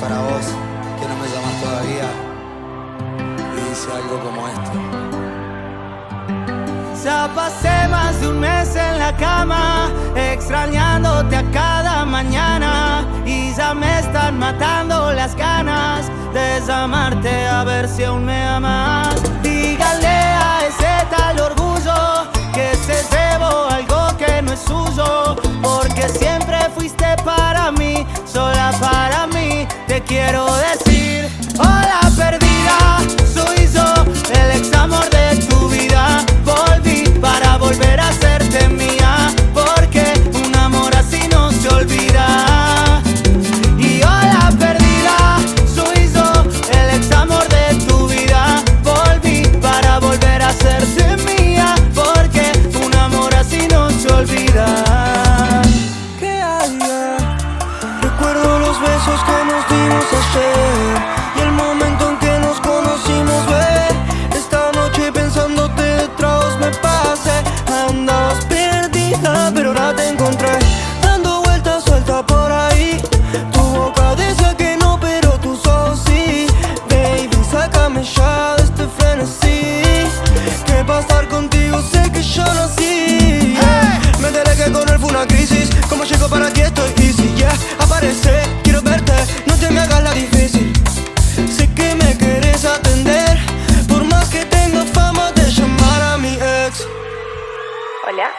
para vos, que no me llamas todavía. Y dice algo como esto. Ya pasé más de un mes en la cama, extrañándote a cada mañana. Y ya me están matando las ganas de llamarte a ver si aún me amas. Besos que nos dimos ayer Y el momento en que nos conocimos, ve Esta noche pensándote detrás me pasé. Andabas perdida, pero ahora te encontré. Dando vueltas suelta por ahí. Tu boca decía que no, pero tus ojos sí. Baby, sácame ya de este frenesí. Que para estar contigo sé que yo nací. Me enteré que con él fue una crisis. Como llego para ti estoy easy, yeah Aparece, Hola.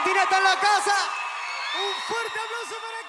Argentina está en la casa. Un fuerte aplauso para